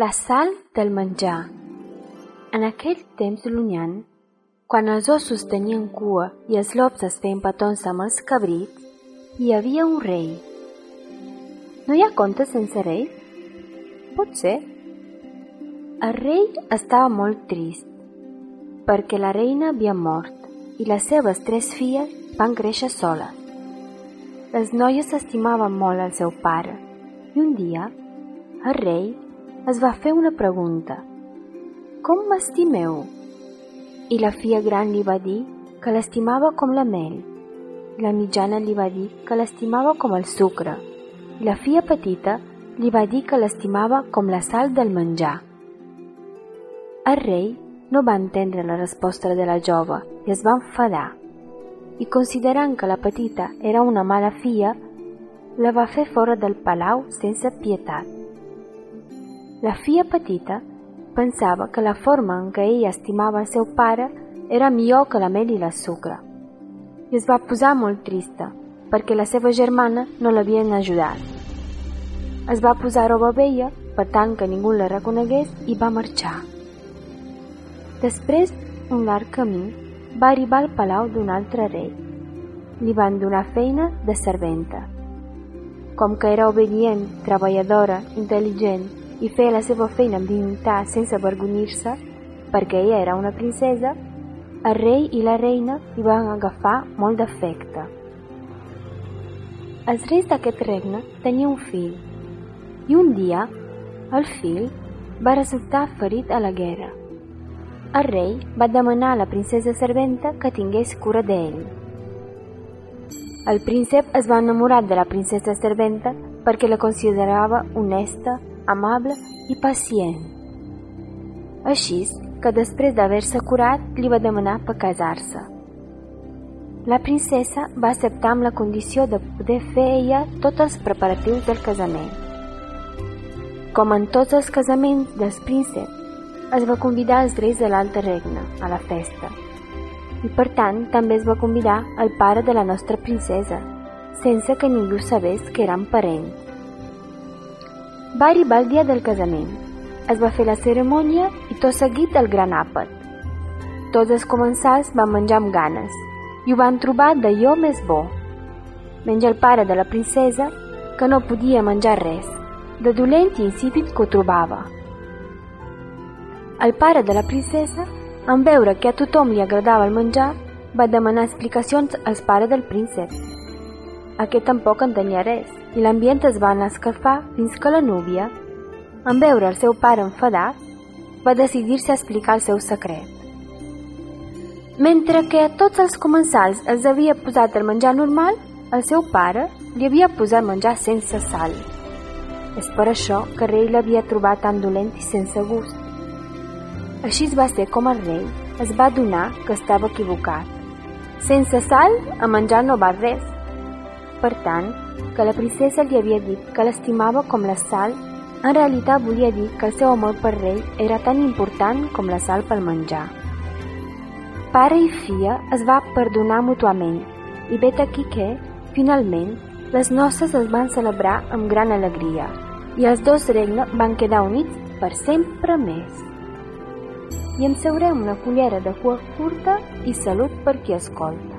La sal del menjar. En aquell temps llunyant, quan els ossos tenien cua i els lops es feien petons amb els cabrits, hi havia un rei. No hi ha contes sense rei? Pot ser. El rei estava molt trist perquè la reina havia mort i les seves tres filles van créixer soles. Les noies estimaven molt el seu pare i un dia el rei es va fer una pregunta. Com m'estimeu? I la filla gran li va dir que l'estimava com la mel. La mitjana li va dir que l'estimava com el sucre. I la filla petita li va dir que l'estimava com la sal del menjar. El rei no va entendre la resposta de la jove i es va enfadar. I considerant que la petita era una mala filla, la va fer fora del palau sense pietat. La filla petita pensava que la forma en què ella estimava el seu pare era millor que la mel i la sucre. I es va posar molt trista perquè la seva germana no l'havien ajudat. Es va posar roba vella per tant que ningú la reconegués i va marxar. Després, un llarg camí, va arribar al palau d'un altre rei. Li van donar feina de serventa. Com que era obedient, treballadora, intel·ligent i feia la seva feina amb dignitat sense avergonyir-se, perquè ella era una princesa, el rei i la reina li van agafar molt d'afecte. Els reis d'aquest regne tenien un fill, i un dia el fill va resultar ferit a la guerra. El rei va demanar a la princesa serventa que tingués cura d'ell. El príncep es va enamorar de la princesa serventa perquè la considerava honesta, amable i pacient. Així que després d'haver-se curat li va demanar per casar-se. La princesa va acceptar amb la condició de poder fer ella tots els preparatius del casament. Com en tots els casaments dels prínceps, es va convidar els reis de l'altre regne a la festa. I per tant també es va convidar el pare de la nostra princesa, sense que ningú sabés que eren parents. Va arribar el dia del casament. Es va fer la cerimònia i tot seguit el gran àpat. Tots els comensals van menjar amb ganes i ho van trobar d'allò més bo. Menja el pare de la princesa, que no podia menjar res, de dolent i insípid que ho trobava. El pare de la princesa, en veure que a tothom li agradava el menjar, va demanar explicacions al pare del príncep. Aquest tampoc entenia res i l'ambient es va anar escalfar fins que la núvia, en veure el seu pare enfadat, va decidir-se a explicar el seu secret. Mentre que a tots els comensals els havia posat el menjar normal, el seu pare li havia posat menjar sense sal. És per això que el rei l'havia trobat tan dolent i sense gust. Així va ser com el rei es va donar que estava equivocat. Sense sal, a menjar no va res. Per tant, que la princesa li havia dit que l'estimava com la sal, en realitat volia dir que el seu amor per rei era tan important com la sal pel menjar. Pare i filla es va perdonar mútuament i vet aquí que, finalment, les noces es van celebrar amb gran alegria i els dos regnes van quedar units per sempre més. I em seurem una cullera de cua curta i salut per qui escolta.